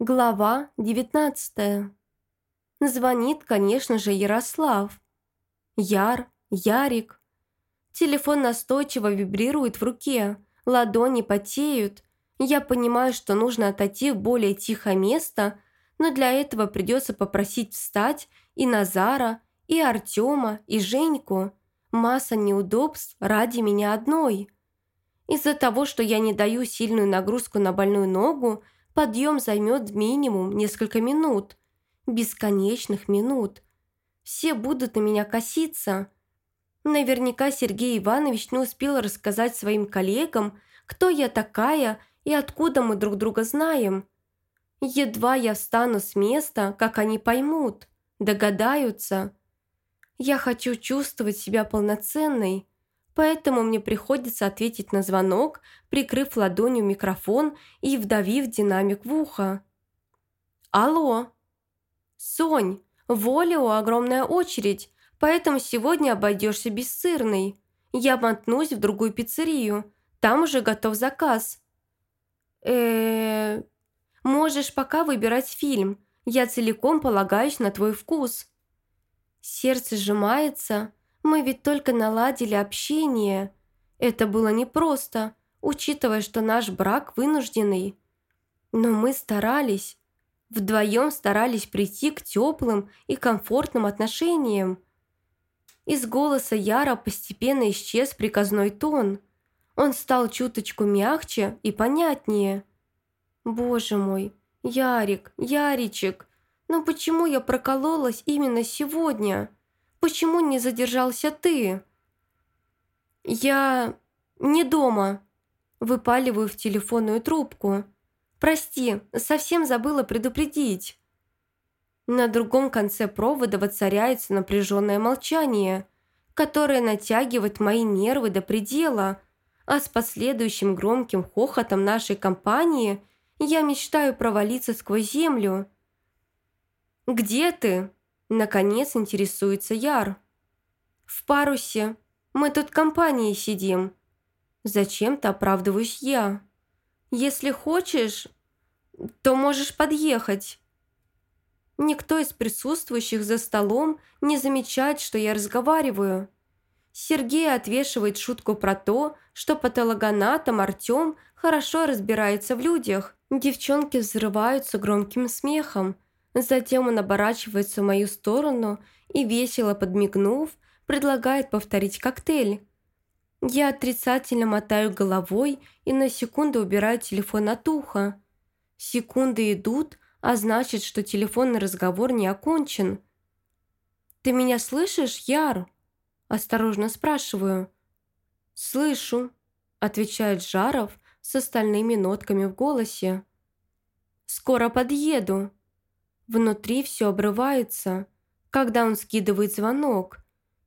Глава 19 Звонит, конечно же, Ярослав. Яр, Ярик. Телефон настойчиво вибрирует в руке, ладони потеют. Я понимаю, что нужно отойти в более тихое место, но для этого придется попросить встать и Назара, и Артема, и Женьку. Масса неудобств ради меня одной. Из-за того, что я не даю сильную нагрузку на больную ногу, Подъем займет минимум несколько минут. Бесконечных минут. Все будут на меня коситься. Наверняка Сергей Иванович не успел рассказать своим коллегам, кто я такая и откуда мы друг друга знаем. Едва я встану с места, как они поймут, догадаются. Я хочу чувствовать себя полноценной, поэтому мне приходится ответить на звонок, прикрыв ладонью микрофон и вдавив динамик в ухо. «Алло!» «Сонь, в Олео огромная очередь, поэтому сегодня обойдешься без сырной. Я мотнусь в другую пиццерию, там уже готов заказ». э Можешь пока выбирать фильм, я целиком полагаюсь на твой вкус». Сердце сжимается, мы ведь только наладили общение. Это было непросто, учитывая, что наш брак вынужденный. Но мы старались. Вдвоем старались прийти к теплым и комфортным отношениям. Из голоса Яра постепенно исчез приказной тон. Он стал чуточку мягче и понятнее. «Боже мой, Ярик, Яричек, ну почему я прокололась именно сегодня?» Почему не задержался ты?» «Я не дома», – выпаливаю в телефонную трубку. «Прости, совсем забыла предупредить». На другом конце провода воцаряется напряженное молчание, которое натягивает мои нервы до предела, а с последующим громким хохотом нашей компании я мечтаю провалиться сквозь землю. «Где ты?» Наконец интересуется Яр. «В парусе. Мы тут компанией сидим». Зачем-то оправдываюсь я. «Если хочешь, то можешь подъехать». Никто из присутствующих за столом не замечает, что я разговариваю. Сергей отвешивает шутку про то, что патологоанатом Артем хорошо разбирается в людях. Девчонки взрываются громким смехом – Затем он оборачивается в мою сторону и, весело подмигнув, предлагает повторить коктейль. Я отрицательно мотаю головой и на секунду убираю телефон от уха. Секунды идут, а значит, что телефонный разговор не окончен. «Ты меня слышишь, Яр?» Осторожно спрашиваю. «Слышу», – отвечает Жаров с остальными нотками в голосе. «Скоро подъеду», Внутри все обрывается, когда он скидывает звонок.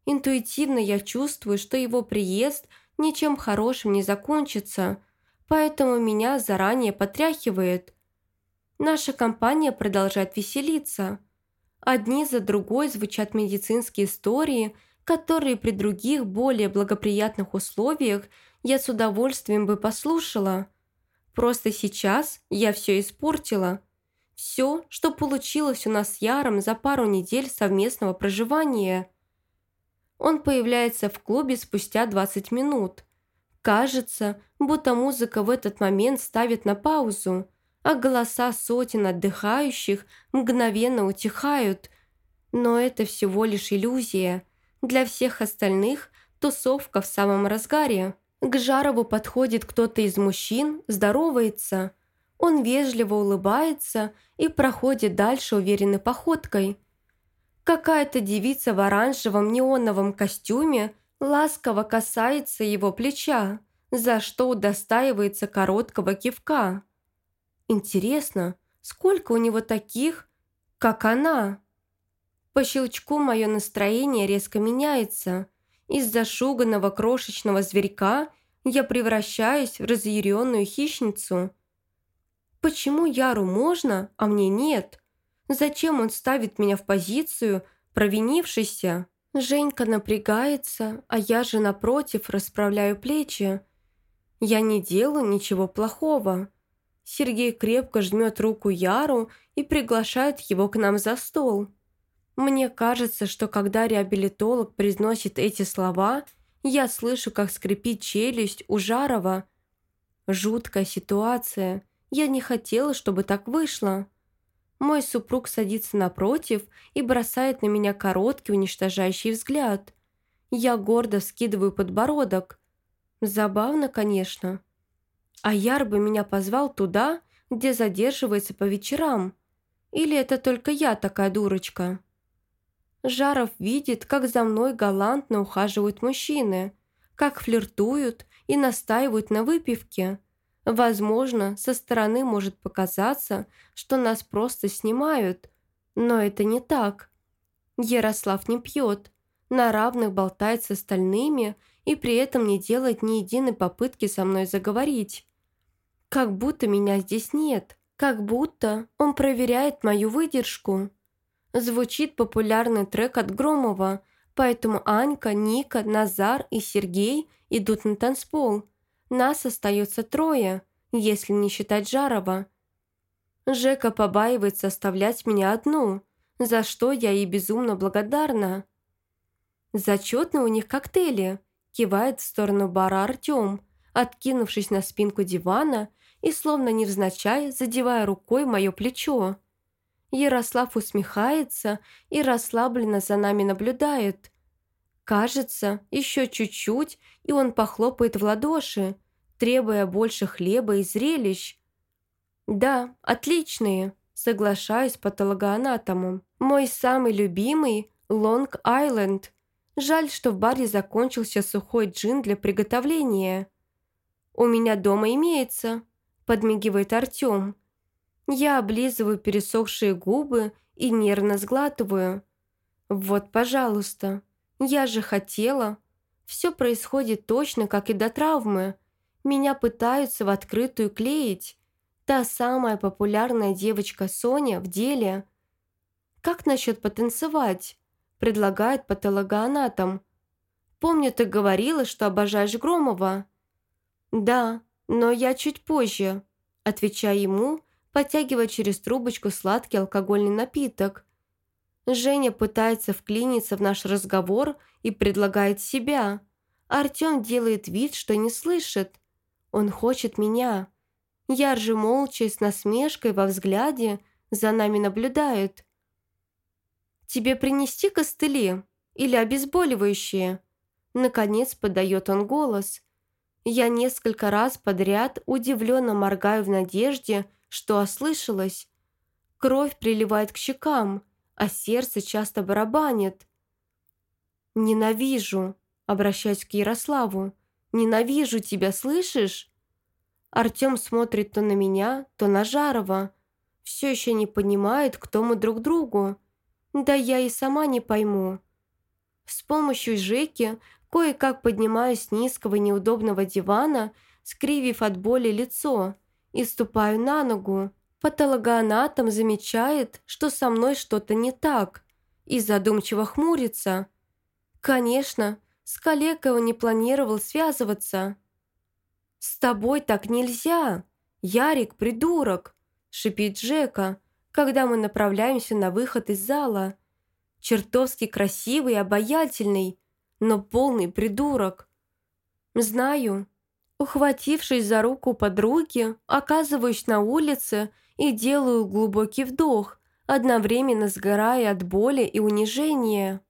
Интуитивно я чувствую, что его приезд ничем хорошим не закончится, поэтому меня заранее потряхивает. Наша компания продолжает веселиться. Одни за другой звучат медицинские истории, которые при других, более благоприятных условиях я с удовольствием бы послушала. Просто сейчас я все испортила – все, что получилось у нас с Яром за пару недель совместного проживания. Он появляется в клубе спустя 20 минут. Кажется, будто музыка в этот момент ставит на паузу, а голоса сотен отдыхающих мгновенно утихают. Но это всего лишь иллюзия. Для всех остальных тусовка в самом разгаре. К Жарову подходит кто-то из мужчин, здоровается – он вежливо улыбается и проходит дальше уверенной походкой. Какая-то девица в оранжевом неоновом костюме ласково касается его плеча, за что удостаивается короткого кивка. Интересно, сколько у него таких, как она? По щелчку мое настроение резко меняется. Из-за шуганного крошечного зверька я превращаюсь в разъяренную хищницу – Почему Яру можно, а мне нет? Зачем он ставит меня в позицию провинившейся? Женька напрягается, а я же напротив расправляю плечи. Я не делаю ничего плохого. Сергей крепко жмет руку Яру и приглашает его к нам за стол. Мне кажется, что когда реабилитолог произносит эти слова, я слышу, как скрипит челюсть у Жарова. Жуткая ситуация. Я не хотела, чтобы так вышло. Мой супруг садится напротив и бросает на меня короткий уничтожающий взгляд. Я гордо скидываю подбородок. Забавно, конечно. А Яр бы меня позвал туда, где задерживается по вечерам. Или это только я такая дурочка? Жаров видит, как за мной галантно ухаживают мужчины, как флиртуют и настаивают на выпивке. Возможно, со стороны может показаться, что нас просто снимают, но это не так. Ярослав не пьет, на равных болтает с остальными и при этом не делает ни единой попытки со мной заговорить. Как будто меня здесь нет, как будто он проверяет мою выдержку. Звучит популярный трек от Громова, поэтому Анька, Ника, Назар и Сергей идут на танцпол. Нас остается трое, если не считать Жарова. Жека побаивается оставлять меня одну, за что я ей безумно благодарна. Зачетные у них коктейли, кивает в сторону бара Артем, откинувшись на спинку дивана и словно невзначай задевая рукой мое плечо. Ярослав усмехается и расслабленно за нами наблюдает. Кажется, еще чуть-чуть, и он похлопает в ладоши, требуя больше хлеба и зрелищ. «Да, отличные», – соглашаюсь патологоанатомом. «Мой самый любимый – Лонг-Айленд. Жаль, что в баре закончился сухой джин для приготовления». «У меня дома имеется», – подмигивает Артем. Я облизываю пересохшие губы и нервно сглатываю. «Вот, пожалуйста, я же хотела. Все происходит точно, как и до травмы. Меня пытаются в открытую клеить. Та самая популярная девочка Соня в деле. Как насчет потанцевать?» предлагает патологоанатом. «Помню, ты говорила, что обожаешь Громова». «Да, но я чуть позже», отвечая ему, потягивая через трубочку сладкий алкогольный напиток. Женя пытается вклиниться в наш разговор и предлагает себя. Артем делает вид, что не слышит. Он хочет меня. Я же молча с насмешкой во взгляде за нами наблюдает. «Тебе принести костыли или обезболивающие?» Наконец подает он голос. Я несколько раз подряд удивленно моргаю в надежде, что ослышалось. Кровь приливает к щекам, а сердце часто барабанит. «Ненавижу», — обращаясь к Ярославу, «ненавижу тебя, слышишь?» Артем смотрит то на меня, то на Жарова. Все еще не понимает, кто мы друг другу. Да я и сама не пойму. С помощью Жеки кое-как поднимаюсь с низкого неудобного дивана, скривив от боли лицо и ступаю на ногу. Патологоанатом замечает, что со мной что-то не так, и задумчиво хмурится. Конечно, с коллегой он не планировал связываться. «С тобой так нельзя! Ярик – придурок!» – шипит Жека, когда мы направляемся на выход из зала. Чертовски красивый и обаятельный, но полный придурок. Знаю, Ухватившись за руку подруги, оказываюсь на улице и делаю глубокий вдох, одновременно сгорая от боли и унижения.